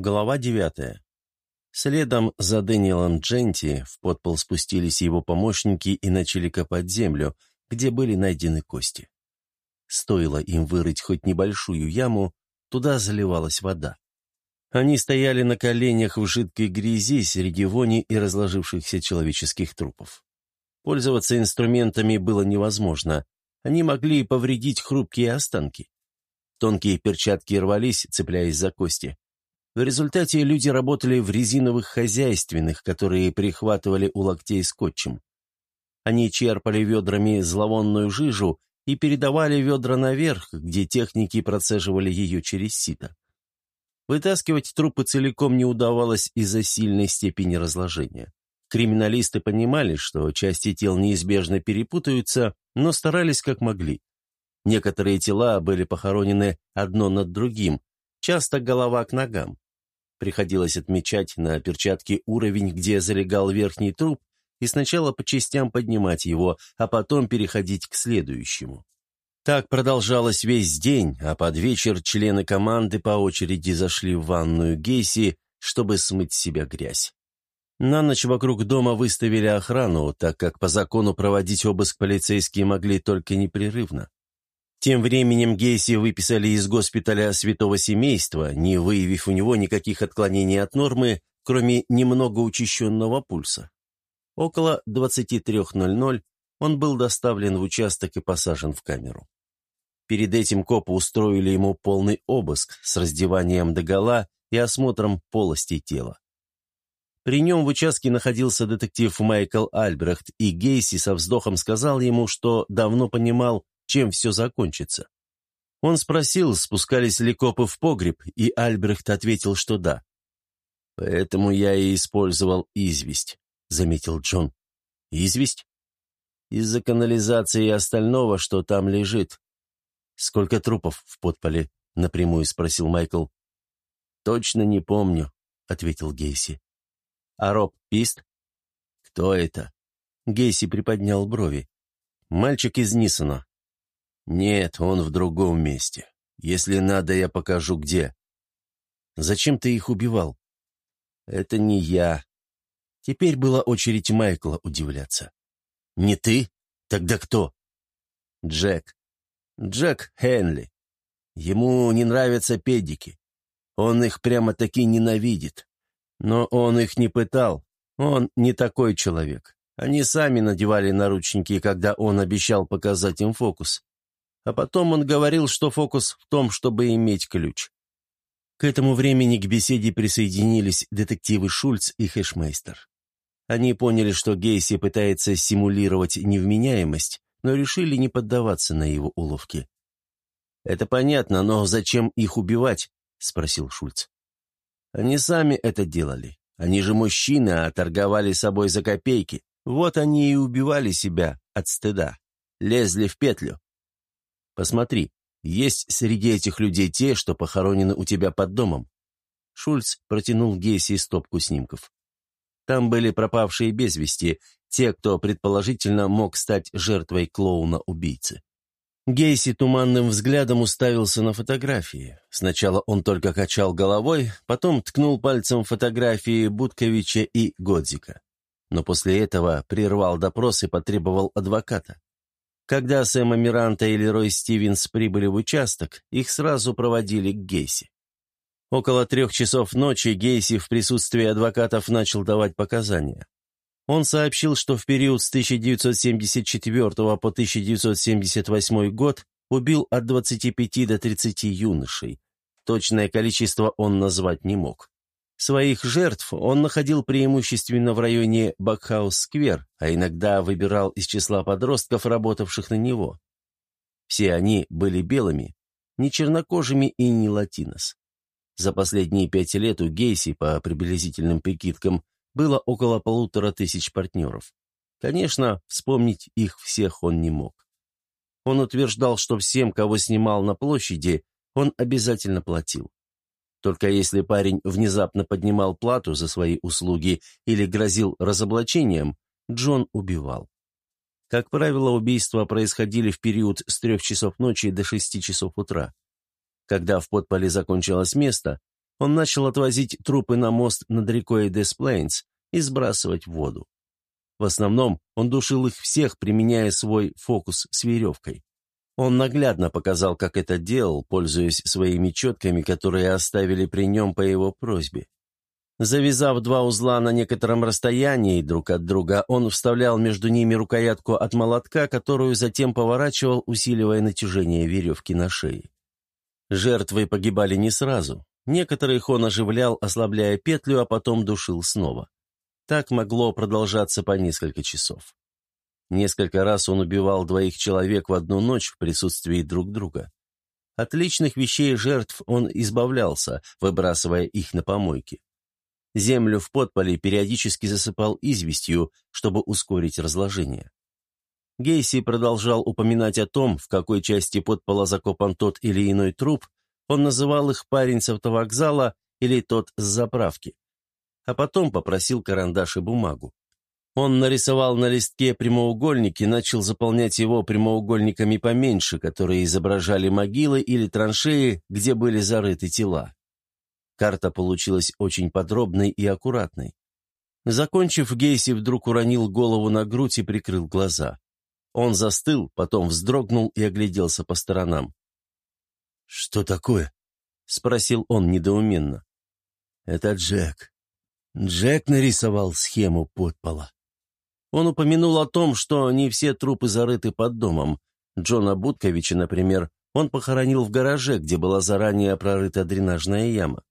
Глава девятая. Следом за Дэниелом Дженти в подпол спустились его помощники и начали копать землю, где были найдены кости. Стоило им вырыть хоть небольшую яму, туда заливалась вода. Они стояли на коленях в жидкой грязи среди вони и разложившихся человеческих трупов. Пользоваться инструментами было невозможно, они могли повредить хрупкие останки. Тонкие перчатки рвались, цепляясь за кости. В результате люди работали в резиновых хозяйственных, которые прихватывали у локтей скотчем. Они черпали ведрами зловонную жижу и передавали ведра наверх, где техники процеживали ее через сито. Вытаскивать трупы целиком не удавалось из-за сильной степени разложения. Криминалисты понимали, что части тел неизбежно перепутаются, но старались как могли. Некоторые тела были похоронены одно над другим, часто голова к ногам. Приходилось отмечать на перчатке уровень, где залегал верхний труп, и сначала по частям поднимать его, а потом переходить к следующему. Так продолжалось весь день, а под вечер члены команды по очереди зашли в ванную Гейси, чтобы смыть с себя грязь. На ночь вокруг дома выставили охрану, так как по закону проводить обыск полицейские могли только непрерывно. Тем временем Гейси выписали из госпиталя святого семейства, не выявив у него никаких отклонений от нормы, кроме немного учащенного пульса. Около 23.00 он был доставлен в участок и посажен в камеру. Перед этим копы устроили ему полный обыск с раздеванием догола и осмотром полости тела. При нем в участке находился детектив Майкл Альбрехт, и Гейси со вздохом сказал ему, что давно понимал, чем все закончится. Он спросил, спускались ли копы в погреб, и Альбрехт ответил, что да. «Поэтому я и использовал известь», — заметил Джон. «Известь?» «Из-за канализации и остального, что там лежит». «Сколько трупов в подполе?» — напрямую спросил Майкл. «Точно не помню», — ответил Гейси. «А Роб Пист?» «Кто это?» Гейси приподнял брови. «Мальчик из Нисона. «Нет, он в другом месте. Если надо, я покажу, где». «Зачем ты их убивал?» «Это не я». Теперь была очередь Майкла удивляться. «Не ты? Тогда кто?» «Джек. Джек Хенли. Ему не нравятся педики. Он их прямо-таки ненавидит. Но он их не пытал. Он не такой человек. Они сами надевали наручники, когда он обещал показать им фокус. А потом он говорил, что фокус в том, чтобы иметь ключ. К этому времени к беседе присоединились детективы Шульц и Хэшмейстер. Они поняли, что Гейси пытается симулировать невменяемость, но решили не поддаваться на его уловки. «Это понятно, но зачем их убивать?» — спросил Шульц. «Они сами это делали. Они же мужчины, а торговали собой за копейки. Вот они и убивали себя от стыда. Лезли в петлю. Посмотри, есть среди этих людей те, что похоронены у тебя под домом». Шульц протянул Гейси стопку снимков. Там были пропавшие без вести, те, кто предположительно мог стать жертвой клоуна-убийцы. Гейси туманным взглядом уставился на фотографии. Сначала он только качал головой, потом ткнул пальцем фотографии Будковича и Годзика. Но после этого прервал допрос и потребовал адвоката. Когда Сэма Миранта и Лерой Стивенс прибыли в участок, их сразу проводили к Гейси. Около трех часов ночи Гейси в присутствии адвокатов начал давать показания. Он сообщил, что в период с 1974 по 1978 год убил от 25 до 30 юношей. Точное количество он назвать не мог. Своих жертв он находил преимущественно в районе Багхаус-сквер, а иногда выбирал из числа подростков, работавших на него. Все они были белыми, не чернокожими и не латинос. За последние пять лет у Гейси, по приблизительным прикидкам, было около полутора тысяч партнеров. Конечно, вспомнить их всех он не мог. Он утверждал, что всем, кого снимал на площади, он обязательно платил. Только если парень внезапно поднимал плату за свои услуги или грозил разоблачением, Джон убивал. Как правило, убийства происходили в период с трех часов ночи до шести часов утра. Когда в подполе закончилось место, Он начал отвозить трупы на мост над рекой Десплейнс и сбрасывать в воду. В основном он душил их всех, применяя свой фокус с веревкой. Он наглядно показал, как это делал, пользуясь своими четками, которые оставили при нем по его просьбе. Завязав два узла на некотором расстоянии друг от друга, он вставлял между ними рукоятку от молотка, которую затем поворачивал, усиливая натяжение веревки на шее. Жертвы погибали не сразу. Некоторых он оживлял, ослабляя петлю, а потом душил снова. Так могло продолжаться по несколько часов. Несколько раз он убивал двоих человек в одну ночь в присутствии друг друга. От личных вещей жертв он избавлялся, выбрасывая их на помойки. Землю в подполе периодически засыпал известью, чтобы ускорить разложение. Гейси продолжал упоминать о том, в какой части подпола закопан тот или иной труп, он называл их парень с автовокзала или тот с заправки. А потом попросил карандаш и бумагу. Он нарисовал на листке прямоугольник и начал заполнять его прямоугольниками поменьше, которые изображали могилы или траншеи, где были зарыты тела. Карта получилась очень подробной и аккуратной. Закончив, Гейси вдруг уронил голову на грудь и прикрыл глаза. Он застыл, потом вздрогнул и огляделся по сторонам. «Что такое?» — спросил он недоуменно. «Это Джек. Джек нарисовал схему подпола». Он упомянул о том, что не все трупы зарыты под домом. Джона Будковича, например, он похоронил в гараже, где была заранее прорыта дренажная яма.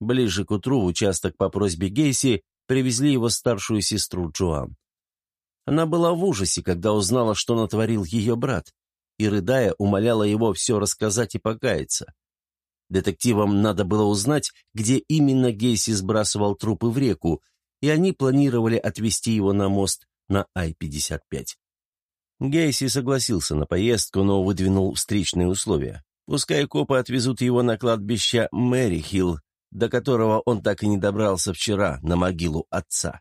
Ближе к утру в участок по просьбе Гейси привезли его старшую сестру Джоан. Она была в ужасе, когда узнала, что натворил ее брат, и, рыдая, умоляла его все рассказать и покаяться. Детективам надо было узнать, где именно Гейси сбрасывал трупы в реку, и они планировали отвезти его на мост на Ай-55. Гейси согласился на поездку, но выдвинул встречные условия. Пускай копы отвезут его на кладбище Мэри-Хилл, до которого он так и не добрался вчера, на могилу отца.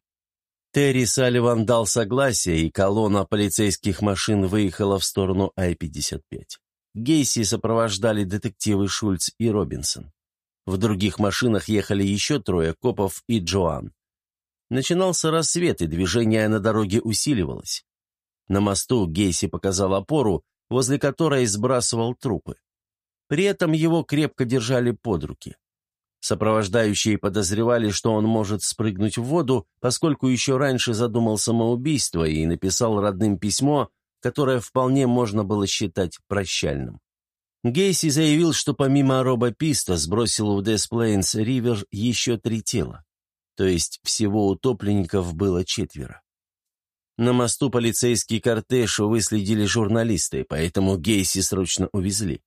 Терри Салливан дал согласие, и колонна полицейских машин выехала в сторону Ай-55. Гейси сопровождали детективы Шульц и Робинсон. В других машинах ехали еще трое копов и Джоан. Начинался рассвет, и движение на дороге усиливалось. На мосту Гейси показал опору, возле которой сбрасывал трупы. При этом его крепко держали под руки. Сопровождающие подозревали, что он может спрыгнуть в воду, поскольку еще раньше задумал самоубийство и написал родным письмо, которое вполне можно было считать прощальным. Гейси заявил, что помимо Роба Писта сбросил в Десплейнс Ривер еще три тела то есть всего утопленников было четверо. На мосту полицейский кортеж выследили журналисты, поэтому Гейси срочно увезли.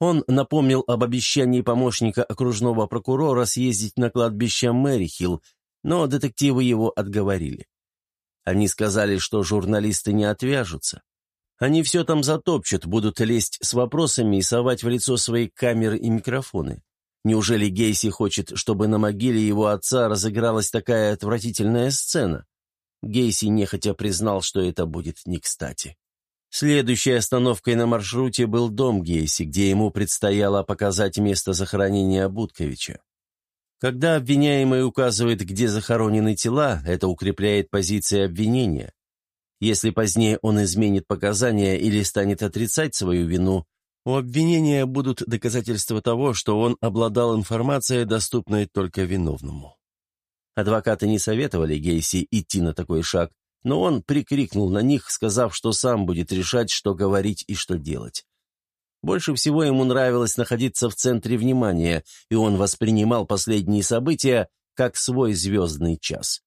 Он напомнил об обещании помощника окружного прокурора съездить на кладбище Мэрихилл, но детективы его отговорили. Они сказали, что журналисты не отвяжутся. Они все там затопчут, будут лезть с вопросами и совать в лицо свои камеры и микрофоны. Неужели Гейси хочет, чтобы на могиле его отца разыгралась такая отвратительная сцена? Гейси нехотя признал, что это будет не кстати. Следующей остановкой на маршруте был дом Гейси, где ему предстояло показать место захоронения Будковича. Когда обвиняемый указывает, где захоронены тела, это укрепляет позиции обвинения. Если позднее он изменит показания или станет отрицать свою вину, у обвинения будут доказательства того, что он обладал информацией, доступной только виновному. Адвокаты не советовали Гейси идти на такой шаг, но он прикрикнул на них, сказав, что сам будет решать, что говорить и что делать. Больше всего ему нравилось находиться в центре внимания, и он воспринимал последние события как свой звездный час.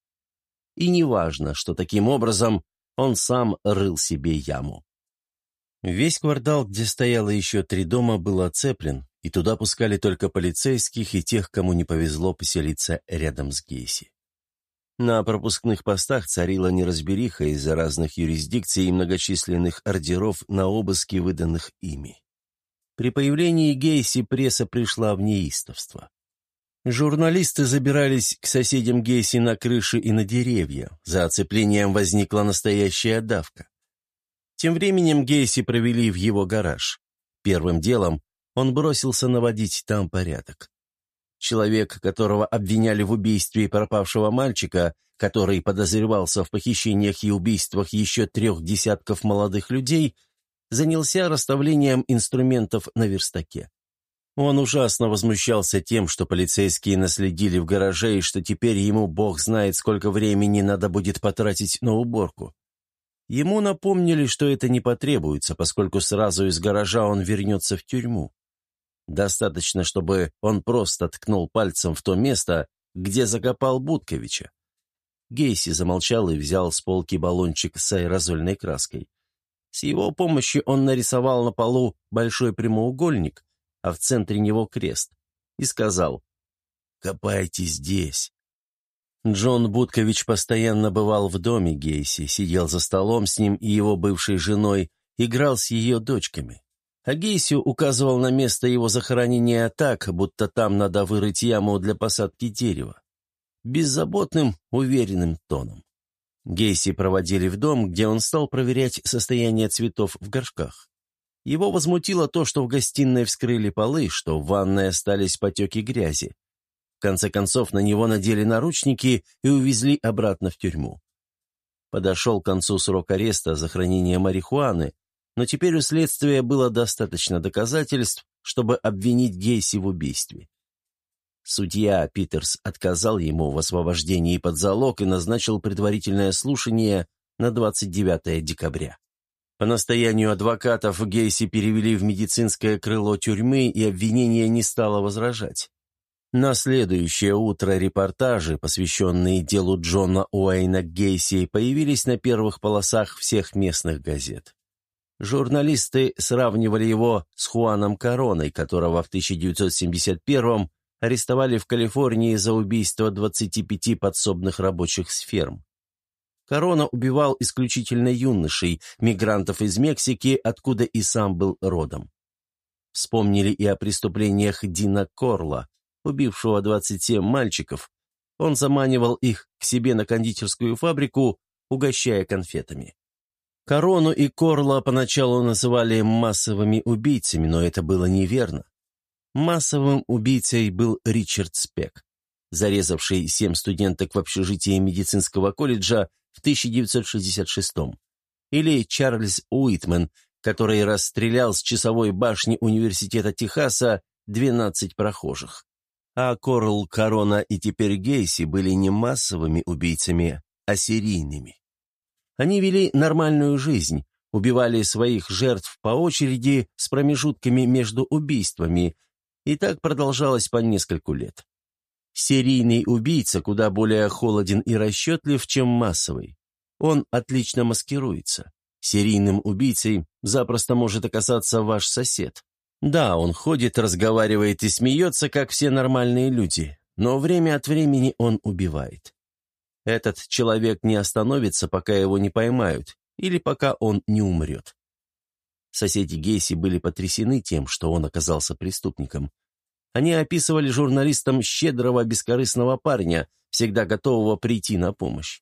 И неважно, что таким образом он сам рыл себе яму. Весь квартал, где стояло еще три дома, был оцеплен, и туда пускали только полицейских и тех, кому не повезло поселиться рядом с Гейси. На пропускных постах царила неразбериха из-за разных юрисдикций и многочисленных ордеров на обыски, выданных ими. При появлении Гейси пресса пришла в неистовство. Журналисты забирались к соседям Гейси на крыши и на деревья. За оцеплением возникла настоящая давка. Тем временем Гейси провели в его гараж. Первым делом он бросился наводить там порядок. человек, которого обвиняли в убийстве пропавшего мальчика, который подозревался в похищениях и убийствах еще трех десятков молодых людей, занялся расставлением инструментов на верстаке. Он ужасно возмущался тем, что полицейские наследили в гараже и что теперь ему бог знает, сколько времени надо будет потратить на уборку. Ему напомнили, что это не потребуется, поскольку сразу из гаража он вернется в тюрьму. Достаточно, чтобы он просто ткнул пальцем в то место, где закопал Будковича. Гейси замолчал и взял с полки баллончик с аэрозольной краской. С его помощью он нарисовал на полу большой прямоугольник, а в центре него крест, и сказал «Копайте здесь». Джон Будкович постоянно бывал в доме Гейси, сидел за столом с ним и его бывшей женой, играл с ее дочками. А Гейси указывал на место его захоронения так, будто там надо вырыть яму для посадки дерева. Беззаботным, уверенным тоном. Гейси проводили в дом, где он стал проверять состояние цветов в горшках. Его возмутило то, что в гостиной вскрыли полы, что в ванной остались потеки грязи. В конце концов, на него надели наручники и увезли обратно в тюрьму. Подошел к концу срок ареста за хранение марихуаны, но теперь у следствия было достаточно доказательств, чтобы обвинить Гейси в убийстве. Судья Питерс отказал ему в освобождении под залог и назначил предварительное слушание на 29 декабря. По настоянию адвокатов Гейси перевели в медицинское крыло тюрьмы, и обвинение не стало возражать. На следующее утро репортажи, посвященные делу Джона Уэйна Гейси, появились на первых полосах всех местных газет. Журналисты сравнивали его с Хуаном Короной, которого в 1971-м арестовали в Калифорнии за убийство 25 подсобных рабочих с ферм. Корона убивал исключительно юношей, мигрантов из Мексики, откуда и сам был родом. Вспомнили и о преступлениях Дина Корла, убившего 27 мальчиков. Он заманивал их к себе на кондитерскую фабрику, угощая конфетами. Корону и Корла поначалу называли массовыми убийцами, но это было неверно. Массовым убийцей был Ричард Спек, зарезавший семь студенток в общежитии медицинского колледжа в 1966 или Чарльз Уитмен, который расстрелял с часовой башни Университета Техаса 12 прохожих. А Корл Корона и теперь Гейси были не массовыми убийцами, а серийными. Они вели нормальную жизнь, убивали своих жертв по очереди с промежутками между убийствами, и так продолжалось по нескольку лет. Серийный убийца куда более холоден и расчетлив, чем массовый. Он отлично маскируется. Серийным убийцей запросто может оказаться ваш сосед. Да, он ходит, разговаривает и смеется, как все нормальные люди, но время от времени он убивает. Этот человек не остановится, пока его не поймают, или пока он не умрет. Соседи Гейси были потрясены тем, что он оказался преступником. Они описывали журналистам щедрого, бескорыстного парня, всегда готового прийти на помощь.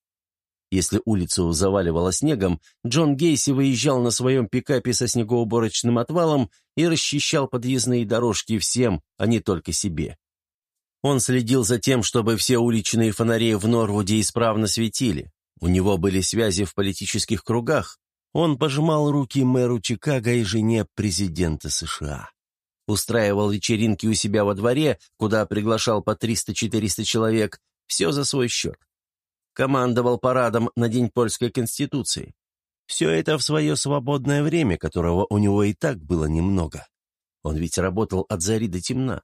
Если улицу заваливало снегом, Джон Гейси выезжал на своем пикапе со снегоуборочным отвалом и расчищал подъездные дорожки всем, а не только себе. Он следил за тем, чтобы все уличные фонари в Норвуде исправно светили. У него были связи в политических кругах. Он пожимал руки мэру Чикаго и жене президента США устраивал вечеринки у себя во дворе, куда приглашал по 300-400 человек, все за свой счет. Командовал парадом на День Польской Конституции. Все это в свое свободное время, которого у него и так было немного. Он ведь работал от зари до темна.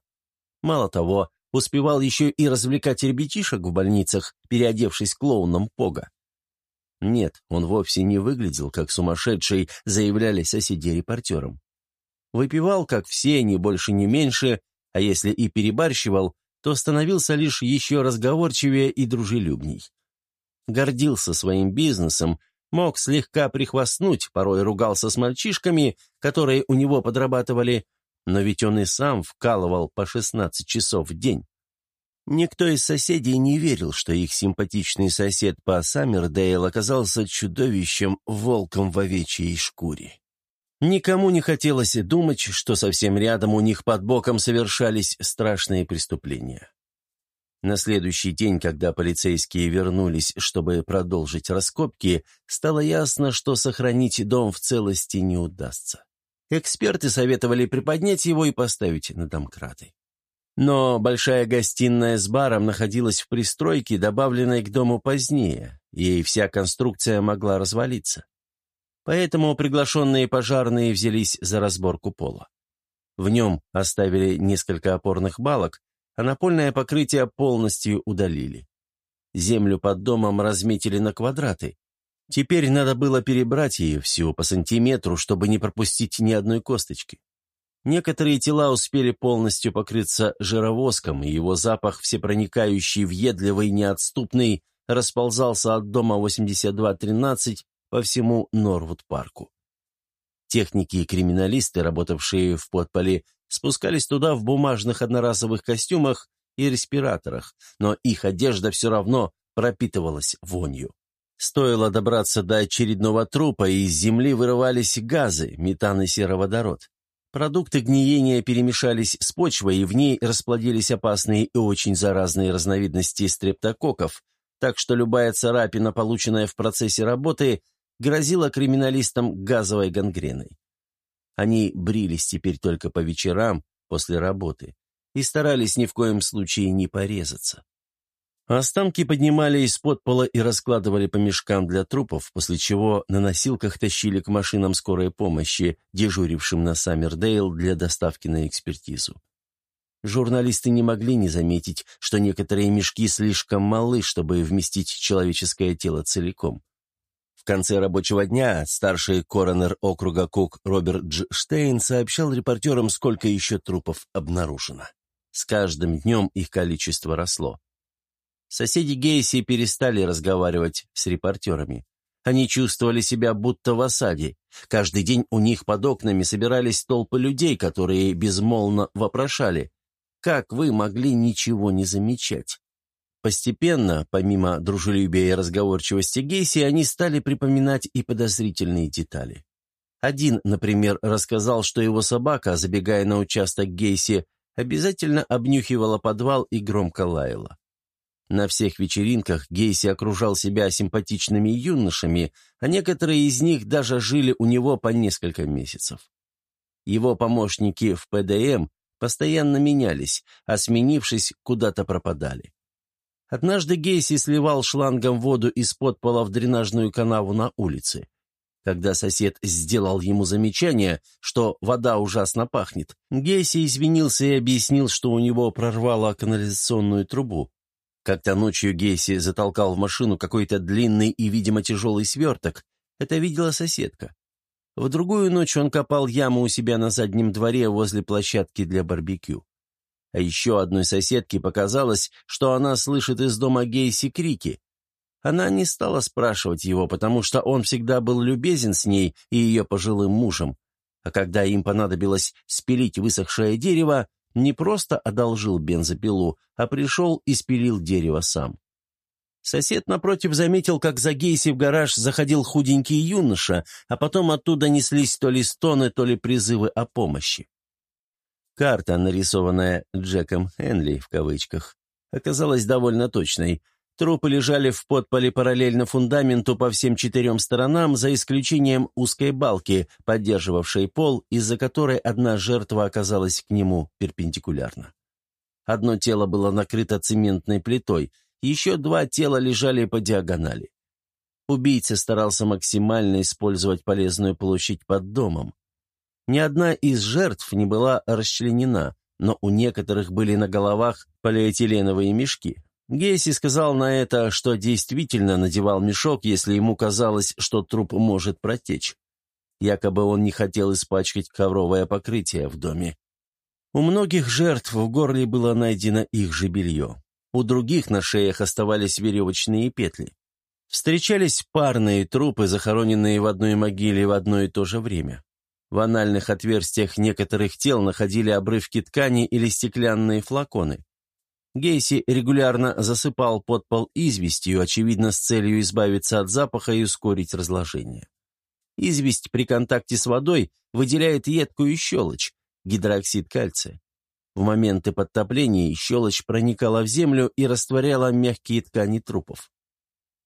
Мало того, успевал еще и развлекать ребятишек в больницах, переодевшись клоуном Пога. Нет, он вовсе не выглядел как сумасшедший, заявляли соседи репортерам. Выпивал, как все, ни больше, ни меньше, а если и перебарщивал, то становился лишь еще разговорчивее и дружелюбней. Гордился своим бизнесом, мог слегка прихвастнуть, порой ругался с мальчишками, которые у него подрабатывали, но ведь он и сам вкалывал по 16 часов в день. Никто из соседей не верил, что их симпатичный сосед по Саммердейл оказался чудовищем, волком в овечьей шкуре. Никому не хотелось думать, что совсем рядом у них под боком совершались страшные преступления. На следующий день, когда полицейские вернулись, чтобы продолжить раскопки, стало ясно, что сохранить дом в целости не удастся. Эксперты советовали приподнять его и поставить на домкраты. Но большая гостиная с баром находилась в пристройке, добавленной к дому позднее, и вся конструкция могла развалиться. Поэтому приглашенные пожарные взялись за разборку пола. В нем оставили несколько опорных балок, а напольное покрытие полностью удалили. Землю под домом разметили на квадраты. Теперь надо было перебрать ее всю по сантиметру, чтобы не пропустить ни одной косточки. Некоторые тела успели полностью покрыться жировоском, и его запах, всепроникающий, въедливый, неотступный, расползался от дома 8213 по всему Норвуд-парку. Техники и криминалисты, работавшие в подполе, спускались туда в бумажных одноразовых костюмах и респираторах, но их одежда все равно пропитывалась вонью. Стоило добраться до очередного трупа, и из земли вырывались газы, метан и сероводород. Продукты гниения перемешались с почвой, и в ней расплодились опасные и очень заразные разновидности стрептококков, так что любая царапина, полученная в процессе работы, грозила криминалистам газовой гангреной. Они брились теперь только по вечерам после работы и старались ни в коем случае не порезаться. Останки поднимали из-под пола и раскладывали по мешкам для трупов, после чего на носилках тащили к машинам скорой помощи, дежурившим на Саммердейл для доставки на экспертизу. Журналисты не могли не заметить, что некоторые мешки слишком малы, чтобы вместить человеческое тело целиком конце рабочего дня старший коронер округа Кук Роберт Дж. Штейн сообщал репортерам, сколько еще трупов обнаружено. С каждым днем их количество росло. Соседи Гейси перестали разговаривать с репортерами. Они чувствовали себя будто в осаде. Каждый день у них под окнами собирались толпы людей, которые безмолвно вопрошали, «Как вы могли ничего не замечать?» Постепенно, помимо дружелюбия и разговорчивости Гейси, они стали припоминать и подозрительные детали. Один, например, рассказал, что его собака, забегая на участок Гейси, обязательно обнюхивала подвал и громко лаяла. На всех вечеринках Гейси окружал себя симпатичными юношами, а некоторые из них даже жили у него по несколько месяцев. Его помощники в ПДМ постоянно менялись, а сменившись, куда-то пропадали. Однажды Гейси сливал шлангом воду из-под пола в дренажную канаву на улице. Когда сосед сделал ему замечание, что вода ужасно пахнет, Гейси извинился и объяснил, что у него прорвало канализационную трубу. Как-то ночью Гейси затолкал в машину какой-то длинный и, видимо, тяжелый сверток. Это видела соседка. В другую ночь он копал яму у себя на заднем дворе возле площадки для барбекю. А еще одной соседке показалось, что она слышит из дома Гейси крики. Она не стала спрашивать его, потому что он всегда был любезен с ней и ее пожилым мужем. А когда им понадобилось спилить высохшее дерево, не просто одолжил бензопилу, а пришел и спилил дерево сам. Сосед напротив заметил, как за Гейси в гараж заходил худенький юноша, а потом оттуда неслись то ли стоны, то ли призывы о помощи. Карта, нарисованная Джеком Хенли в кавычках, оказалась довольно точной. Трупы лежали в подполе параллельно фундаменту по всем четырем сторонам, за исключением узкой балки, поддерживавшей пол, из-за которой одна жертва оказалась к нему перпендикулярно. Одно тело было накрыто цементной плитой, еще два тела лежали по диагонали. Убийца старался максимально использовать полезную площадь под домом. Ни одна из жертв не была расчленена, но у некоторых были на головах полиэтиленовые мешки. Гейси сказал на это, что действительно надевал мешок, если ему казалось, что труп может протечь. Якобы он не хотел испачкать ковровое покрытие в доме. У многих жертв в горле было найдено их же белье. У других на шеях оставались веревочные петли. Встречались парные трупы, захороненные в одной могиле в одно и то же время. В анальных отверстиях некоторых тел находили обрывки ткани или стеклянные флаконы. Гейси регулярно засыпал под пол известью, очевидно, с целью избавиться от запаха и ускорить разложение. Известь при контакте с водой выделяет едкую щелочь, гидроксид кальция. В моменты подтопления щелочь проникала в землю и растворяла мягкие ткани трупов.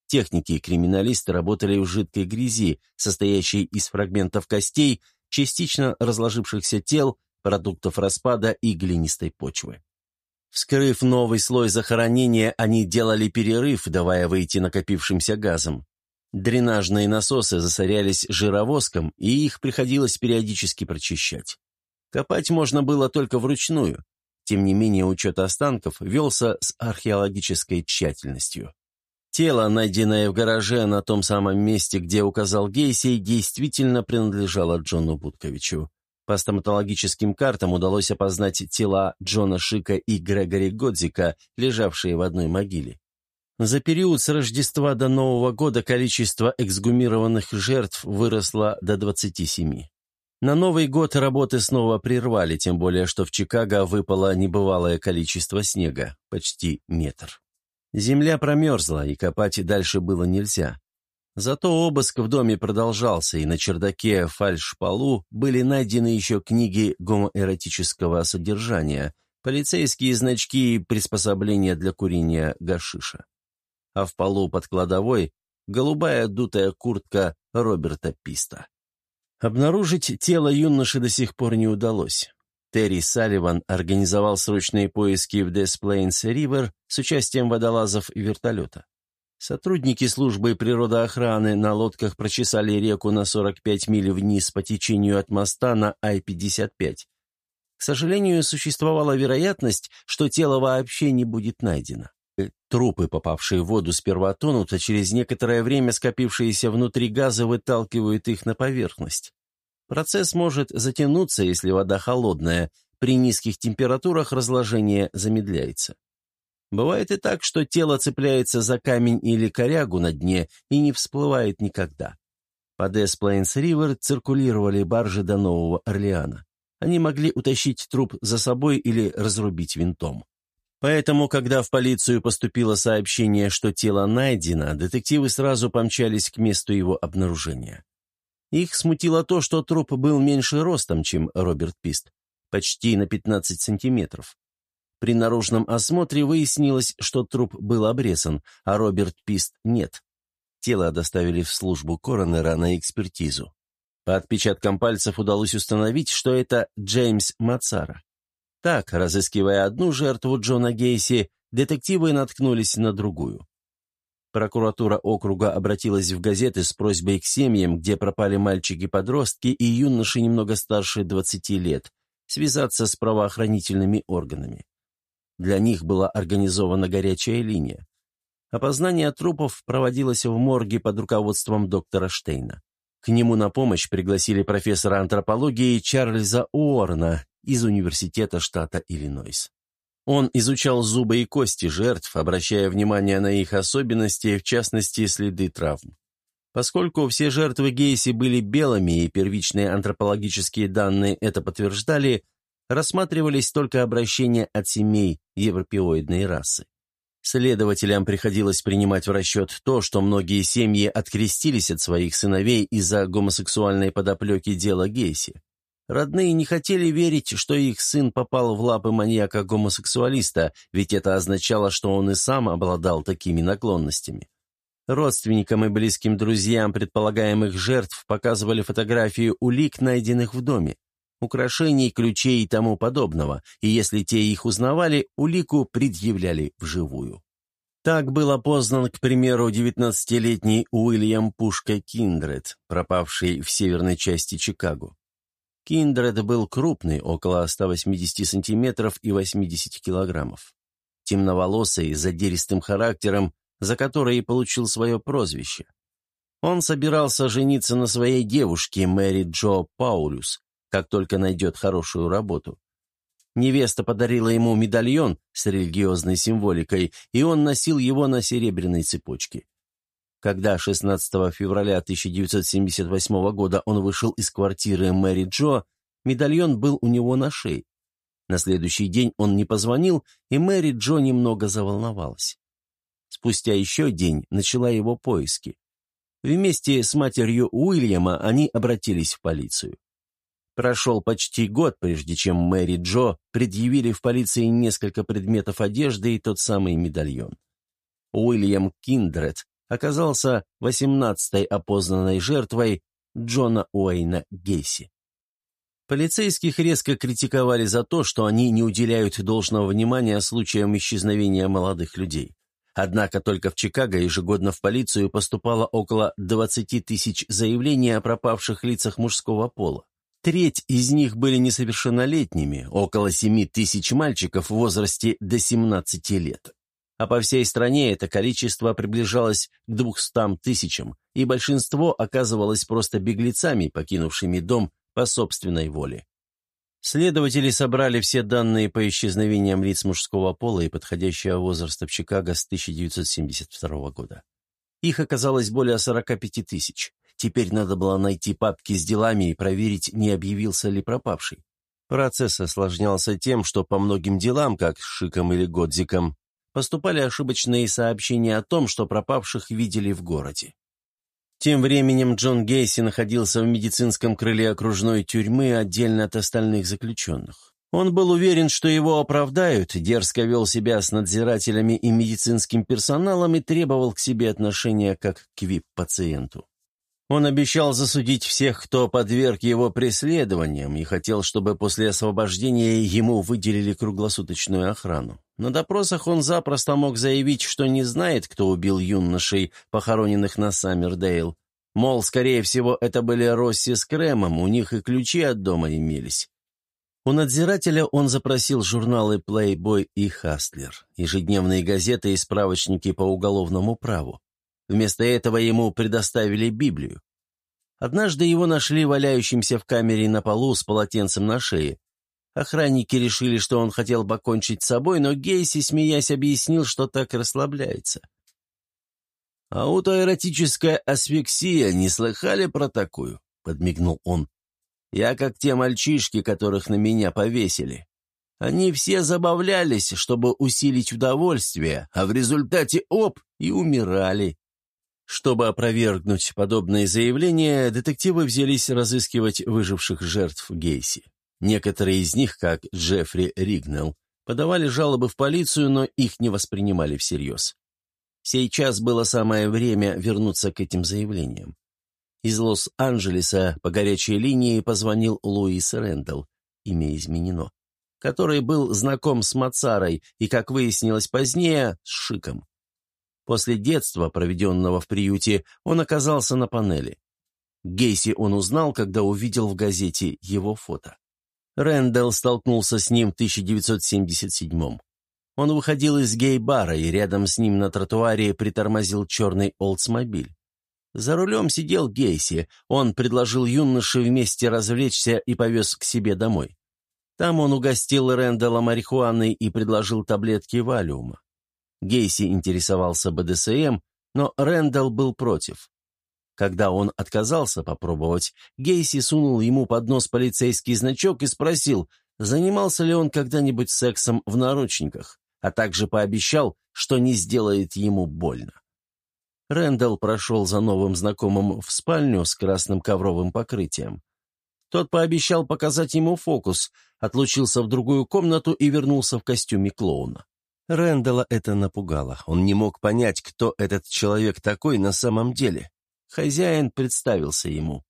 Техники и криминалисты работали в жидкой грязи, состоящей из фрагментов костей, частично разложившихся тел, продуктов распада и глинистой почвы. Вскрыв новый слой захоронения, они делали перерыв, давая выйти накопившимся газом. Дренажные насосы засорялись жировоском, и их приходилось периодически прочищать. Копать можно было только вручную. Тем не менее, учет останков велся с археологической тщательностью. Тело, найденное в гараже на том самом месте, где указал Гейсей, действительно принадлежало Джону Будковичу. По стоматологическим картам удалось опознать тела Джона Шика и Грегори Годзика, лежавшие в одной могиле. За период с Рождества до Нового года количество эксгумированных жертв выросло до 27. На Новый год работы снова прервали, тем более что в Чикаго выпало небывалое количество снега, почти метр. Земля промерзла, и копать дальше было нельзя. Зато обыск в доме продолжался, и на чердаке фальш-полу были найдены еще книги гомоэротического содержания, полицейские значки и приспособления для курения гашиша. А в полу под кладовой голубая дутая куртка Роберта Писта. Обнаружить тело юноши до сих пор не удалось. Терри Салливан организовал срочные поиски в Десплейнс-Ривер с участием водолазов и вертолета. Сотрудники службы природоохраны на лодках прочесали реку на 45 миль вниз по течению от моста на Ай-55. К сожалению, существовала вероятность, что тело вообще не будет найдено. Трупы, попавшие в воду, сперва тонут, а через некоторое время скопившиеся внутри газы выталкивают их на поверхность. Процесс может затянуться, если вода холодная. При низких температурах разложение замедляется. Бывает и так, что тело цепляется за камень или корягу на дне и не всплывает никогда. По Десплейнс Ривер циркулировали баржи до Нового Орлеана. Они могли утащить труп за собой или разрубить винтом. Поэтому, когда в полицию поступило сообщение, что тело найдено, детективы сразу помчались к месту его обнаружения. Их смутило то, что труп был меньше ростом, чем Роберт Пист, почти на 15 сантиметров. При наружном осмотре выяснилось, что труп был обрезан, а Роберт Пист нет. Тело доставили в службу коронера на экспертизу. По отпечаткам пальцев удалось установить, что это Джеймс Мацара. Так, разыскивая одну жертву Джона Гейси, детективы наткнулись на другую. Прокуратура округа обратилась в газеты с просьбой к семьям, где пропали мальчики-подростки и юноши немного старше 20 лет, связаться с правоохранительными органами. Для них была организована горячая линия. Опознание трупов проводилось в морге под руководством доктора Штейна. К нему на помощь пригласили профессора антропологии Чарльза Уорна из Университета штата Иллинойс. Он изучал зубы и кости жертв, обращая внимание на их особенности, в частности, следы травм. Поскольку все жертвы Гейси были белыми и первичные антропологические данные это подтверждали, рассматривались только обращения от семей европеоидной расы. Следователям приходилось принимать в расчет то, что многие семьи открестились от своих сыновей из-за гомосексуальной подоплеки дела Гейси. Родные не хотели верить, что их сын попал в лапы маньяка-гомосексуалиста, ведь это означало, что он и сам обладал такими наклонностями. Родственникам и близким друзьям предполагаемых жертв показывали фотографии улик, найденных в доме, украшений, ключей и тому подобного, и если те их узнавали, улику предъявляли вживую. Так был опознан, к примеру, 19-летний Уильям Пушка Киндред, пропавший в северной части Чикаго. Киндред был крупный, около 180 сантиметров и 80 килограммов. Темноволосый, задиристым характером, за который и получил свое прозвище. Он собирался жениться на своей девушке Мэри Джо Паулюс, как только найдет хорошую работу. Невеста подарила ему медальон с религиозной символикой, и он носил его на серебряной цепочке. Когда 16 февраля 1978 года он вышел из квартиры Мэри Джо, медальон был у него на шее. На следующий день он не позвонил, и Мэри Джо немного заволновалась. Спустя еще день начала его поиски. Вместе с матерью Уильяма они обратились в полицию. Прошел почти год, прежде чем Мэри Джо предъявили в полиции несколько предметов одежды и тот самый медальон. Уильям Киндред оказался восемнадцатой опознанной жертвой Джона Уэйна Гейси. Полицейских резко критиковали за то, что они не уделяют должного внимания случаям исчезновения молодых людей. Однако только в Чикаго ежегодно в полицию поступало около 20 тысяч заявлений о пропавших лицах мужского пола. Треть из них были несовершеннолетними, около 7 тысяч мальчиков в возрасте до 17 лет. А по всей стране это количество приближалось к 200 тысячам, и большинство оказывалось просто беглецами, покинувшими дом по собственной воле. Следователи собрали все данные по исчезновениям лиц мужского пола и подходящего возраста в Чикаго с 1972 года. Их оказалось более 45 тысяч. Теперь надо было найти папки с делами и проверить, не объявился ли пропавший. Процесс осложнялся тем, что по многим делам, как с Шиком или Годзиком, поступали ошибочные сообщения о том, что пропавших видели в городе. Тем временем Джон Гейси находился в медицинском крыле окружной тюрьмы отдельно от остальных заключенных. Он был уверен, что его оправдают, дерзко вел себя с надзирателями и медицинским персоналом и требовал к себе отношения как к вип-пациенту. Он обещал засудить всех, кто подверг его преследованиям, и хотел, чтобы после освобождения ему выделили круглосуточную охрану. На допросах он запросто мог заявить, что не знает, кто убил юношей, похороненных на Саммердейл. Мол, скорее всего, это были Росси с Кремом, у них и ключи от дома имелись. У надзирателя он запросил журналы Playboy и Hustler, ежедневные газеты и справочники по уголовному праву. Вместо этого ему предоставили Библию. Однажды его нашли валяющимся в камере на полу с полотенцем на шее. Охранники решили, что он хотел покончить с собой, но Гейси, смеясь, объяснил, что так расслабляется. «Аутоэротическая асфиксия, не слыхали про такую?» — подмигнул он. «Я как те мальчишки, которых на меня повесили. Они все забавлялись, чтобы усилить удовольствие, а в результате оп и умирали. Чтобы опровергнуть подобные заявления, детективы взялись разыскивать выживших жертв Гейси. Некоторые из них, как Джеффри Ригнелл, подавали жалобы в полицию, но их не воспринимали всерьез. Сейчас было самое время вернуться к этим заявлениям. Из Лос-Анджелеса по горячей линии позвонил Луис Рэндалл, имя изменено, который был знаком с Мацарой и, как выяснилось позднее, с Шиком. После детства, проведенного в приюте, он оказался на панели. Гейси он узнал, когда увидел в газете его фото. Рэндалл столкнулся с ним в 1977-м. Он выходил из гей-бара, и рядом с ним на тротуаре притормозил черный Олдсмобиль. За рулем сидел Гейси. Он предложил юноше вместе развлечься и повез к себе домой. Там он угостил Рэндалла марихуаной и предложил таблетки валиума. Гейси интересовался БДСМ, но Рэндалл был против. Когда он отказался попробовать, Гейси сунул ему под нос полицейский значок и спросил, занимался ли он когда-нибудь сексом в наручниках, а также пообещал, что не сделает ему больно. Рэндалл прошел за новым знакомым в спальню с красным ковровым покрытием. Тот пообещал показать ему фокус, отлучился в другую комнату и вернулся в костюме клоуна. Рэндала это напугало. Он не мог понять, кто этот человек такой на самом деле. Хозяин представился ему.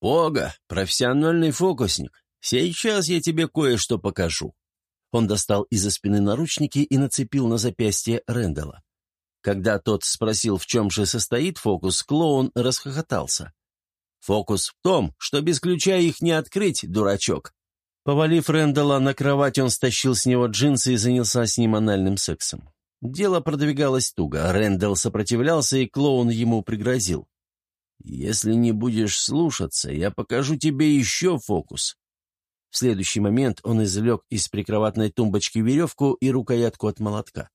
«Ога, профессиональный фокусник. Сейчас я тебе кое-что покажу». Он достал из-за спины наручники и нацепил на запястье Рэндала. Когда тот спросил, в чем же состоит фокус, клоун расхохотался. «Фокус в том, что без ключа их не открыть, дурачок. Повалив Рэндалла на кровать, он стащил с него джинсы и занялся с ним анальным сексом. Дело продвигалось туго. Рэндалл сопротивлялся, и клоун ему пригрозил. «Если не будешь слушаться, я покажу тебе еще фокус». В следующий момент он извлек из прикроватной тумбочки веревку и рукоятку от молотка.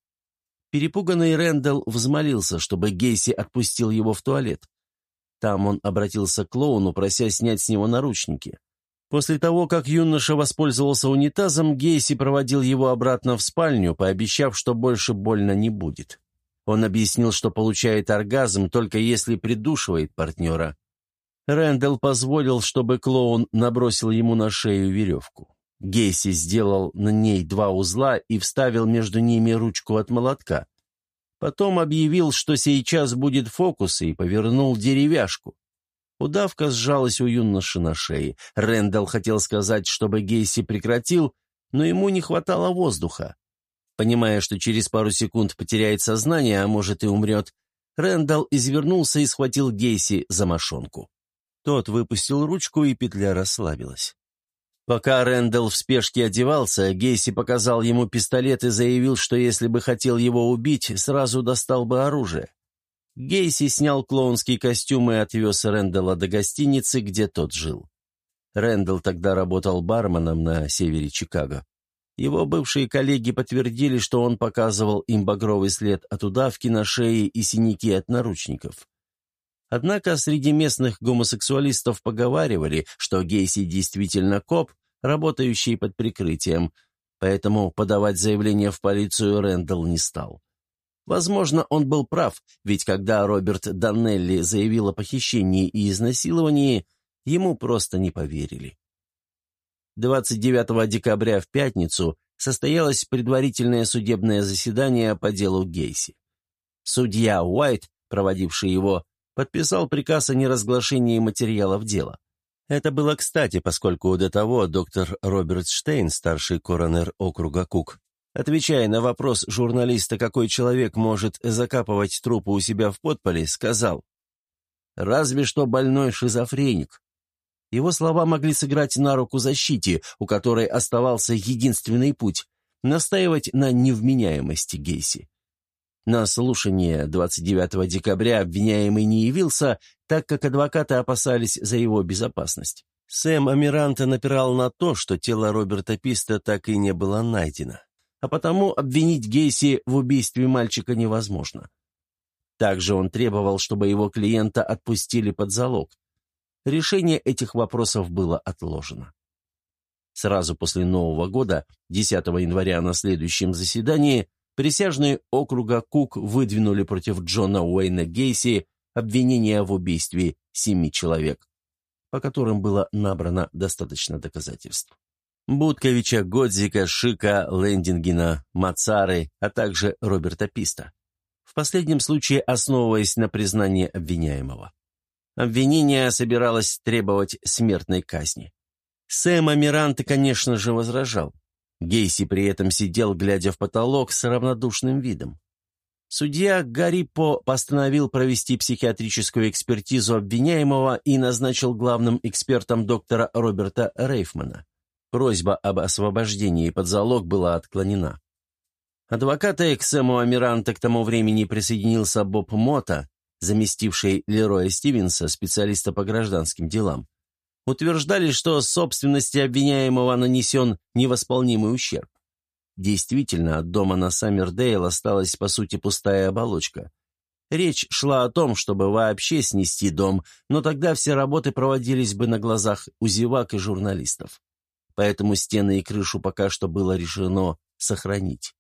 Перепуганный Рэндалл взмолился, чтобы Гейси отпустил его в туалет. Там он обратился к клоуну, прося снять с него наручники. После того, как юноша воспользовался унитазом, Гейси проводил его обратно в спальню, пообещав, что больше больно не будет. Он объяснил, что получает оргазм только если придушивает партнера. Рэндалл позволил, чтобы клоун набросил ему на шею веревку. Гейси сделал на ней два узла и вставил между ними ручку от молотка. Потом объявил, что сейчас будет фокус, и повернул деревяшку. Удавка сжалась у юноши на шее. Рэндалл хотел сказать, чтобы Гейси прекратил, но ему не хватало воздуха. Понимая, что через пару секунд потеряет сознание, а может и умрет, Рэндалл извернулся и схватил Гейси за мошонку. Тот выпустил ручку, и петля расслабилась. Пока Рэндалл в спешке одевался, Гейси показал ему пистолет и заявил, что если бы хотел его убить, сразу достал бы оружие. Гейси снял клоунский костюм и отвез Рэндалла до гостиницы, где тот жил. Рэндалл тогда работал барменом на севере Чикаго. Его бывшие коллеги подтвердили, что он показывал им багровый след от удавки на шее и синяки от наручников. Однако среди местных гомосексуалистов поговаривали, что Гейси действительно коп, работающий под прикрытием, поэтому подавать заявление в полицию Рэндалл не стал. Возможно, он был прав, ведь когда Роберт Даннелли заявил о похищении и изнасиловании, ему просто не поверили. 29 декабря в пятницу состоялось предварительное судебное заседание по делу Гейси. Судья Уайт, проводивший его, подписал приказ о неразглашении материалов дела. Это было кстати, поскольку до того доктор Роберт Штейн, старший коронер округа Кук, отвечая на вопрос журналиста, какой человек может закапывать трупы у себя в подполе, сказал «Разве что больной шизофреник». Его слова могли сыграть на руку защите, у которой оставался единственный путь – настаивать на невменяемости Гейси. На слушание 29 декабря обвиняемый не явился, так как адвокаты опасались за его безопасность. Сэм Амиранте напирал на то, что тело Роберта Писта так и не было найдено, а потому обвинить Гейси в убийстве мальчика невозможно. Также он требовал, чтобы его клиента отпустили под залог. Решение этих вопросов было отложено. Сразу после Нового года, 10 января на следующем заседании, Присяжные округа Кук выдвинули против Джона Уэйна Гейси обвинения в убийстве семи человек, по которым было набрано достаточно доказательств. Будковича, Годзика, Шика, Лендингена, Мацары, а также Роберта Писта. В последнем случае основываясь на признании обвиняемого. Обвинение собиралось требовать смертной казни. Сэм Амиранте, конечно же, возражал. Гейси при этом сидел, глядя в потолок с равнодушным видом. Судья Гарри По постановил провести психиатрическую экспертизу обвиняемого и назначил главным экспертом доктора Роберта Рейфмана. Просьба об освобождении под залог была отклонена. Адвоката к Сэму Амиранта к тому времени присоединился Боб Мота, заместивший Лероя Стивенса, специалиста по гражданским делам утверждали, что собственности обвиняемого нанесен невосполнимый ущерб. Действительно, от дома на Саммердейл осталась, по сути, пустая оболочка. Речь шла о том, чтобы вообще снести дом, но тогда все работы проводились бы на глазах у зевак и журналистов. Поэтому стены и крышу пока что было решено сохранить.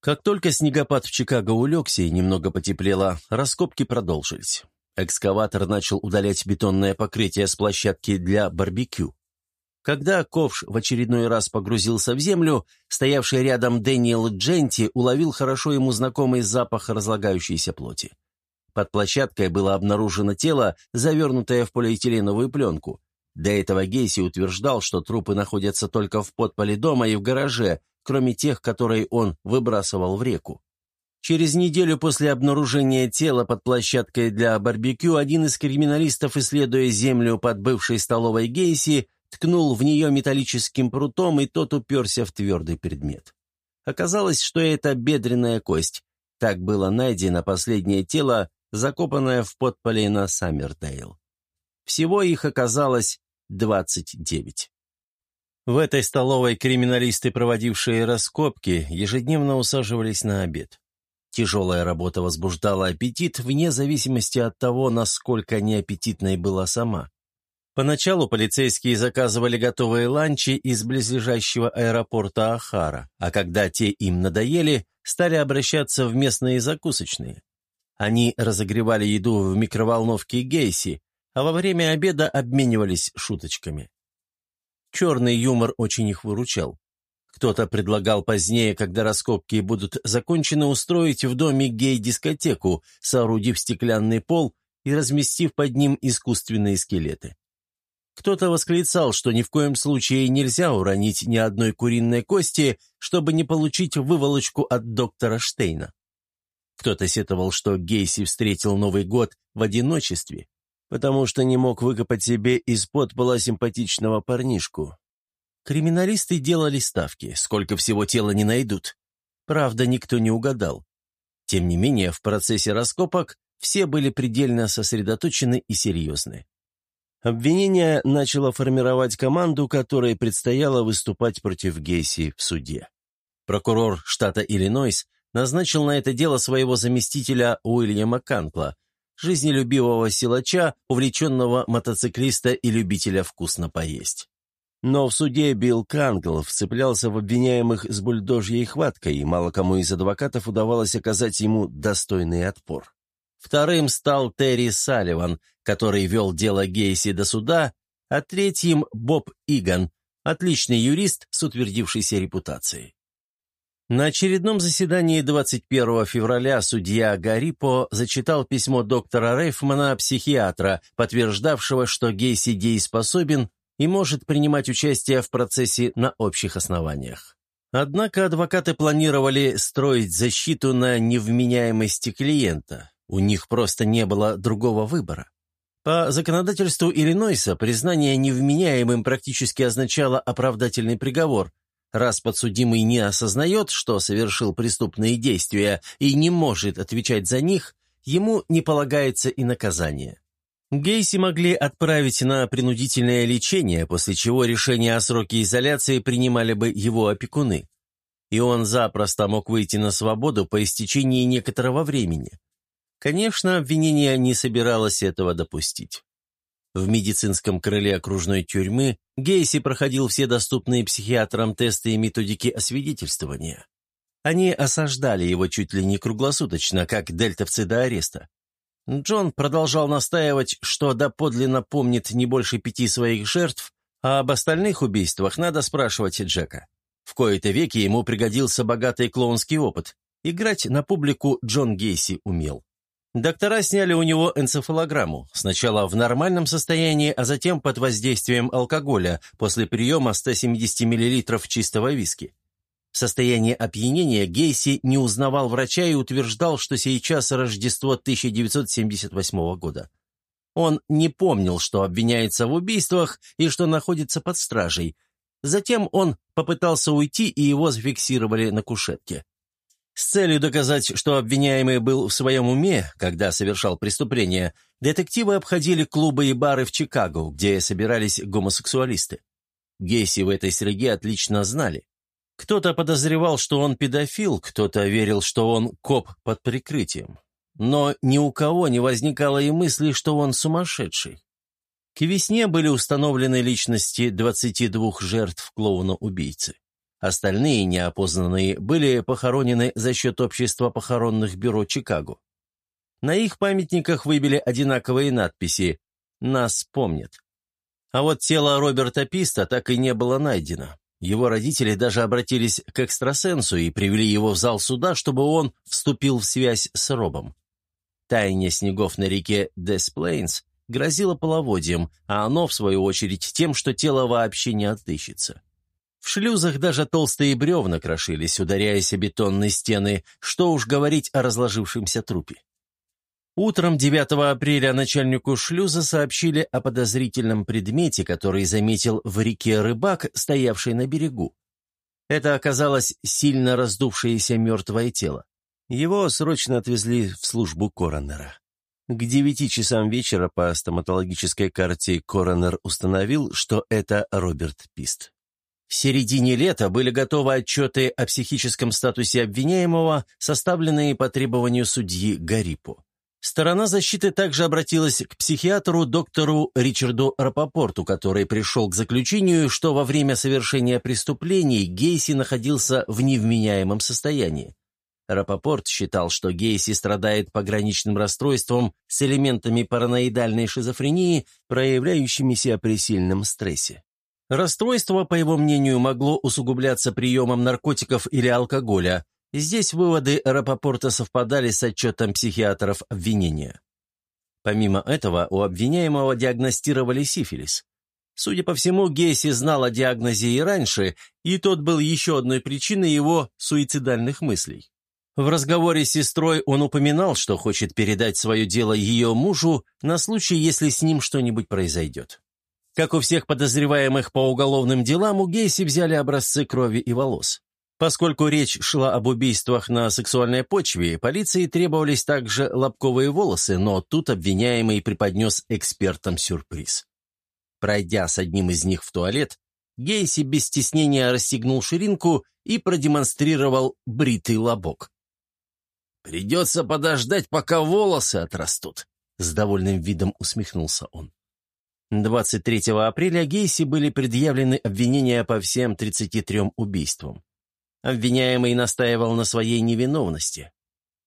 Как только снегопад в Чикаго улегся и немного потеплело, раскопки продолжились. Экскаватор начал удалять бетонное покрытие с площадки для барбекю. Когда ковш в очередной раз погрузился в землю, стоявший рядом Дэниел Дженти уловил хорошо ему знакомый запах разлагающейся плоти. Под площадкой было обнаружено тело, завернутое в полиэтиленовую пленку. До этого Гейси утверждал, что трупы находятся только в подполе дома и в гараже, кроме тех, которые он выбрасывал в реку. Через неделю после обнаружения тела под площадкой для барбекю один из криминалистов, исследуя землю под бывшей столовой Гейси, ткнул в нее металлическим прутом, и тот уперся в твердый предмет. Оказалось, что это бедренная кость. Так было найдено последнее тело, закопанное в подполе на Саммердейл. Всего их оказалось 29. В этой столовой криминалисты, проводившие раскопки, ежедневно усаживались на обед. Тяжелая работа возбуждала аппетит вне зависимости от того, насколько неаппетитной была сама. Поначалу полицейские заказывали готовые ланчи из близлежащего аэропорта Ахара, а когда те им надоели, стали обращаться в местные закусочные. Они разогревали еду в микроволновке Гейси, а во время обеда обменивались шуточками. Черный юмор очень их выручал. Кто-то предлагал позднее, когда раскопки будут закончены, устроить в доме гей-дискотеку, соорудив стеклянный пол и разместив под ним искусственные скелеты. Кто-то восклицал, что ни в коем случае нельзя уронить ни одной куриной кости, чтобы не получить выволочку от доктора Штейна. Кто-то сетовал, что Гейси встретил Новый год в одиночестве, потому что не мог выкопать себе из-под пола симпатичного парнишку. Криминалисты делали ставки, сколько всего тела не найдут. Правда, никто не угадал. Тем не менее, в процессе раскопок все были предельно сосредоточены и серьезны. Обвинение начало формировать команду, которой предстояло выступать против Гейси в суде. Прокурор штата Иллинойс назначил на это дело своего заместителя Уильяма Канкла, жизнелюбивого силача, увлеченного мотоциклиста и любителя вкусно поесть. Но в суде Билл Канкл вцеплялся в обвиняемых с бульдожьей хваткой, и мало кому из адвокатов удавалось оказать ему достойный отпор. Вторым стал Терри Салливан, который вел дело Гейси до суда, а третьим – Боб Иган, отличный юрист с утвердившейся репутацией. На очередном заседании 21 февраля судья Гарипо зачитал письмо доктора Рейфмана, психиатра, подтверждавшего, что Гейси дееспособен и может принимать участие в процессе на общих основаниях. Однако адвокаты планировали строить защиту на невменяемости клиента, у них просто не было другого выбора. По законодательству Иллинойса признание невменяемым практически означало оправдательный приговор, раз подсудимый не осознает, что совершил преступные действия и не может отвечать за них, ему не полагается и наказание. Гейси могли отправить на принудительное лечение, после чего решение о сроке изоляции принимали бы его опекуны. И он запросто мог выйти на свободу по истечении некоторого времени. Конечно, обвинение не собиралось этого допустить. В медицинском крыле окружной тюрьмы Гейси проходил все доступные психиатрам тесты и методики освидетельствования. Они осаждали его чуть ли не круглосуточно, как дельтовцы до ареста. Джон продолжал настаивать, что доподлинно помнит не больше пяти своих жертв, а об остальных убийствах надо спрашивать Джека. В кои-то веки ему пригодился богатый клоунский опыт. Играть на публику Джон Гейси умел. Доктора сняли у него энцефалограмму, сначала в нормальном состоянии, а затем под воздействием алкоголя после приема 170 мл чистого виски. В состоянии опьянения Гейси не узнавал врача и утверждал, что сейчас Рождество 1978 года. Он не помнил, что обвиняется в убийствах и что находится под стражей. Затем он попытался уйти, и его зафиксировали на кушетке. С целью доказать, что обвиняемый был в своем уме, когда совершал преступление, детективы обходили клубы и бары в Чикаго, где собирались гомосексуалисты. Гейси в этой среде отлично знали. Кто-то подозревал, что он педофил, кто-то верил, что он коп под прикрытием. Но ни у кого не возникало и мысли, что он сумасшедший. К весне были установлены личности 22 жертв клоуна-убийцы. Остальные неопознанные были похоронены за счет общества похоронных бюро Чикаго. На их памятниках выбили одинаковые надписи «Нас помнят». А вот тело Роберта Писта так и не было найдено. Его родители даже обратились к экстрасенсу и привели его в зал суда, чтобы он вступил в связь с Робом. Таяние снегов на реке Десплейнс грозило половодьем, а оно, в свою очередь, тем, что тело вообще не отыщется. В шлюзах даже толстые бревна крошились, ударяясь о бетонные стены, что уж говорить о разложившемся трупе. Утром 9 апреля начальнику шлюза сообщили о подозрительном предмете, который заметил в реке рыбак, стоявший на берегу. Это оказалось сильно раздувшееся мертвое тело. Его срочно отвезли в службу коронера. К девяти часам вечера по стоматологической карте коронер установил, что это Роберт Пист. В середине лета были готовы отчеты о психическом статусе обвиняемого, составленные по требованию судьи Гарипу. Сторона защиты также обратилась к психиатру доктору Ричарду Рапопорту, который пришел к заключению, что во время совершения преступлений Гейси находился в невменяемом состоянии. Рапопорт считал, что Гейси страдает пограничным расстройством с элементами параноидальной шизофрении, проявляющимися при сильном стрессе. Расстройство, по его мнению, могло усугубляться приемом наркотиков или алкоголя. Здесь выводы Рапопорта совпадали с отчетом психиатров обвинения. Помимо этого, у обвиняемого диагностировали сифилис. Судя по всему, Гейси знал о диагнозе и раньше, и тот был еще одной причиной его суицидальных мыслей. В разговоре с сестрой он упоминал, что хочет передать свое дело ее мужу на случай, если с ним что-нибудь произойдет. Как у всех подозреваемых по уголовным делам, у Гейси взяли образцы крови и волос. Поскольку речь шла об убийствах на сексуальной почве, полиции требовались также лобковые волосы, но тут обвиняемый преподнес экспертам сюрприз. Пройдя с одним из них в туалет, Гейси без стеснения расстегнул ширинку и продемонстрировал бритый лобок. «Придется подождать, пока волосы отрастут», — с довольным видом усмехнулся он. 23 апреля Гейси были предъявлены обвинения по всем 33 убийствам. Обвиняемый настаивал на своей невиновности.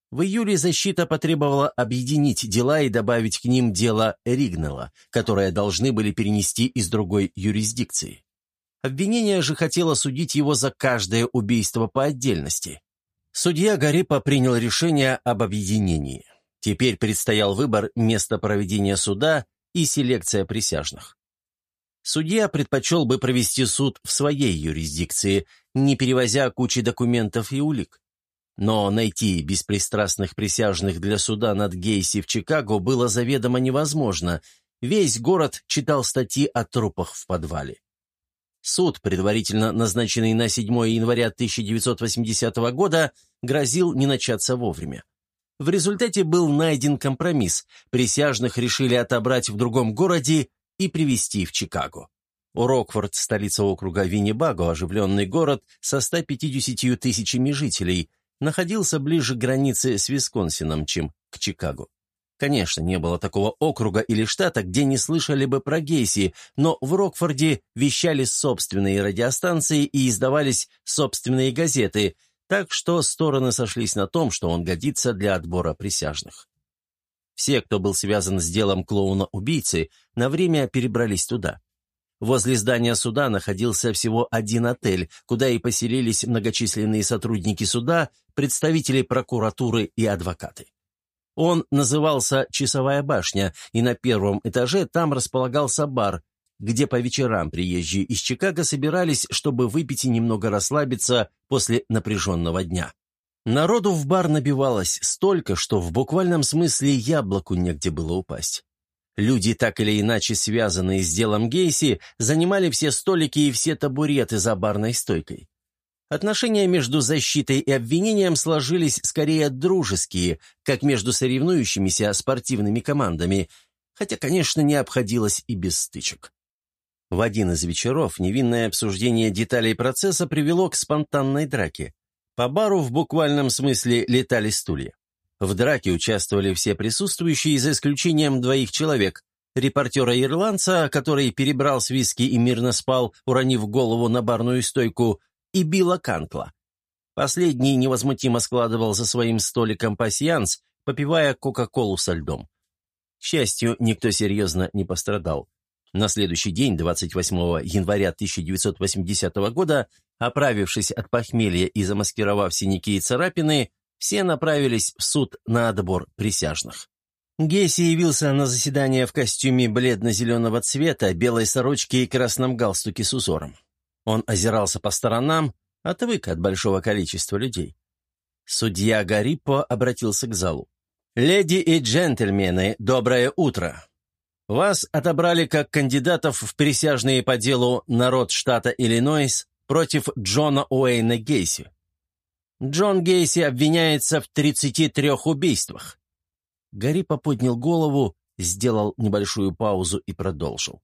В июле защита потребовала объединить дела и добавить к ним дело Ригнелла, которое должны были перенести из другой юрисдикции. Обвинение же хотело судить его за каждое убийство по отдельности. Судья Гарипа принял решение об объединении. Теперь предстоял выбор места проведения суда и селекция присяжных. Судья предпочел бы провести суд в своей юрисдикции, не перевозя кучи документов и улик. Но найти беспристрастных присяжных для суда над Гейси в Чикаго было заведомо невозможно. Весь город читал статьи о трупах в подвале. Суд, предварительно назначенный на 7 января 1980 года, грозил не начаться вовремя. В результате был найден компромисс. Присяжных решили отобрать в другом городе и привезти в Чикаго. Рокфорд, столица округа Виннибаго, оживленный город со 150 тысячами жителей, находился ближе к границе с Висконсином, чем к Чикаго. Конечно, не было такого округа или штата, где не слышали бы про Гейси, но в Рокфорде вещали собственные радиостанции и издавались собственные газеты, так что стороны сошлись на том, что он годится для отбора присяжных. Все, кто был связан с делом клоуна-убийцы, на время перебрались туда. Возле здания суда находился всего один отель, куда и поселились многочисленные сотрудники суда, представители прокуратуры и адвокаты. Он назывался «Часовая башня», и на первом этаже там располагался бар, где по вечерам приезжие из Чикаго собирались, чтобы выпить и немного расслабиться после напряженного дня. Народу в бар набивалось столько, что в буквальном смысле яблоку негде было упасть. Люди, так или иначе связанные с делом Гейси, занимали все столики и все табуреты за барной стойкой. Отношения между защитой и обвинением сложились скорее дружеские, как между соревнующимися спортивными командами, хотя, конечно, не обходилось и без стычек. В один из вечеров невинное обсуждение деталей процесса привело к спонтанной драке. По бару в буквальном смысле летали стулья. В драке участвовали все присутствующие, за исключением двоих человек. Репортера-ирландца, который перебрал с виски и мирно спал, уронив голову на барную стойку, и Билла Канкла. Последний невозмутимо складывал за своим столиком пасьянс, попивая Кока-Колу со льдом. К счастью, никто серьезно не пострадал. На следующий день, 28 января 1980 года, оправившись от похмелья и замаскировав синяки и царапины, все направились в суд на отбор присяжных. Гесси явился на заседание в костюме бледно-зеленого цвета, белой сорочке и красном галстуке с узором. Он озирался по сторонам, отвык от большого количества людей. Судья Гариппо обратился к залу. «Леди и джентльмены, доброе утро! Вас отобрали как кандидатов в присяжные по делу народ штата Иллинойс против Джона Уэйна Гейси. Джон Гейси обвиняется в 33 убийствах». Гариппо поднял голову, сделал небольшую паузу и продолжил.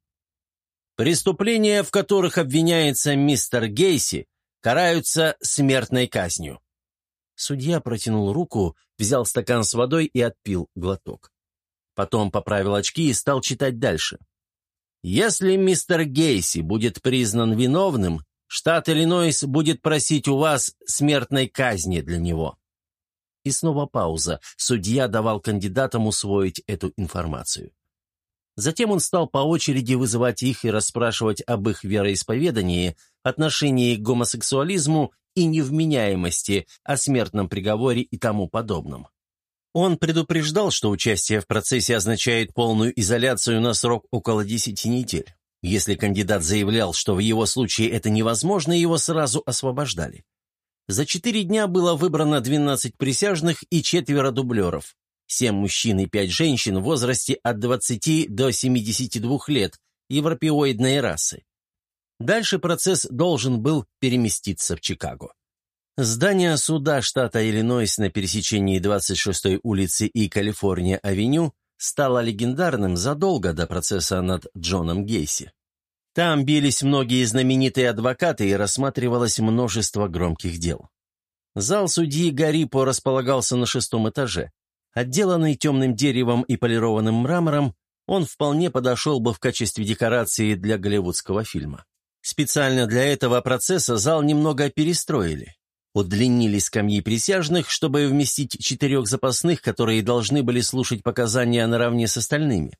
Преступления, в которых обвиняется мистер Гейси, караются смертной казнью. Судья протянул руку, взял стакан с водой и отпил глоток. Потом поправил очки и стал читать дальше. «Если мистер Гейси будет признан виновным, штат Иллинойс будет просить у вас смертной казни для него». И снова пауза. Судья давал кандидатам усвоить эту информацию. Затем он стал по очереди вызывать их и расспрашивать об их вероисповедании, отношении к гомосексуализму и невменяемости, о смертном приговоре и тому подобном. Он предупреждал, что участие в процессе означает полную изоляцию на срок около 10 недель. Если кандидат заявлял, что в его случае это невозможно, его сразу освобождали. За четыре дня было выбрано 12 присяжных и четверо дублеров. Семь мужчин и пять женщин в возрасте от 20 до 72 лет, европеоидной расы. Дальше процесс должен был переместиться в Чикаго. Здание суда штата Иллинойс на пересечении 26-й улицы и Калифорния-авеню стало легендарным задолго до процесса над Джоном Гейси. Там бились многие знаменитые адвокаты и рассматривалось множество громких дел. Зал судьи Гарипо располагался на шестом этаже. Отделанный темным деревом и полированным мрамором, он вполне подошел бы в качестве декорации для голливудского фильма. Специально для этого процесса зал немного перестроили. Удлинили скамьи присяжных, чтобы вместить четырех запасных, которые должны были слушать показания наравне с остальными.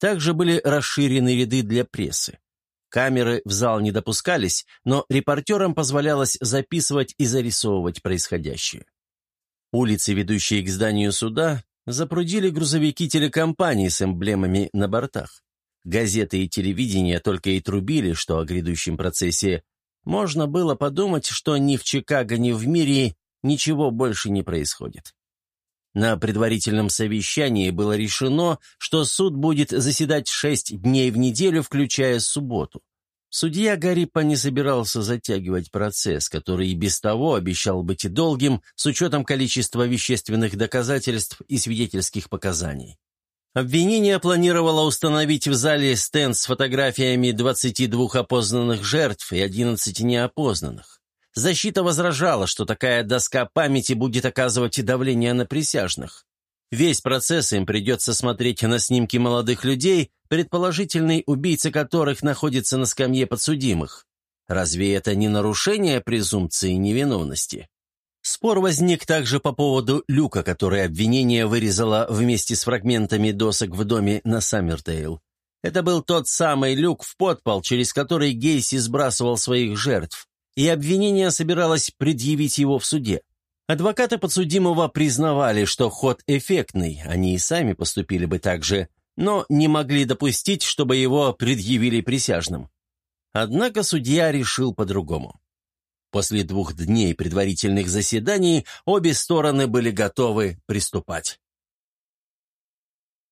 Также были расширены ряды для прессы. Камеры в зал не допускались, но репортерам позволялось записывать и зарисовывать происходящее. Улицы, ведущие к зданию суда, запрудили грузовики телекомпаний с эмблемами на бортах. Газеты и телевидение только и трубили, что о грядущем процессе. Можно было подумать, что ни в Чикаго, ни в мире ничего больше не происходит. На предварительном совещании было решено, что суд будет заседать шесть дней в неделю, включая субботу. Судья Гарипа не собирался затягивать процесс, который и без того обещал быть долгим с учетом количества вещественных доказательств и свидетельских показаний. Обвинение планировало установить в зале стенд с фотографиями 22 опознанных жертв и 11 неопознанных. Защита возражала, что такая доска памяти будет оказывать давление на присяжных. Весь процесс им придется смотреть на снимки молодых людей, предположительный убийца которых находится на скамье подсудимых. Разве это не нарушение презумпции невиновности? Спор возник также по поводу люка, который обвинение вырезало вместе с фрагментами досок в доме на Саммертейл. Это был тот самый люк в подпол, через который Гейси сбрасывал своих жертв и обвинение собиралось предъявить его в суде. Адвокаты подсудимого признавали, что ход эффектный, они и сами поступили бы так же, но не могли допустить, чтобы его предъявили присяжным. Однако судья решил по-другому. После двух дней предварительных заседаний обе стороны были готовы приступать.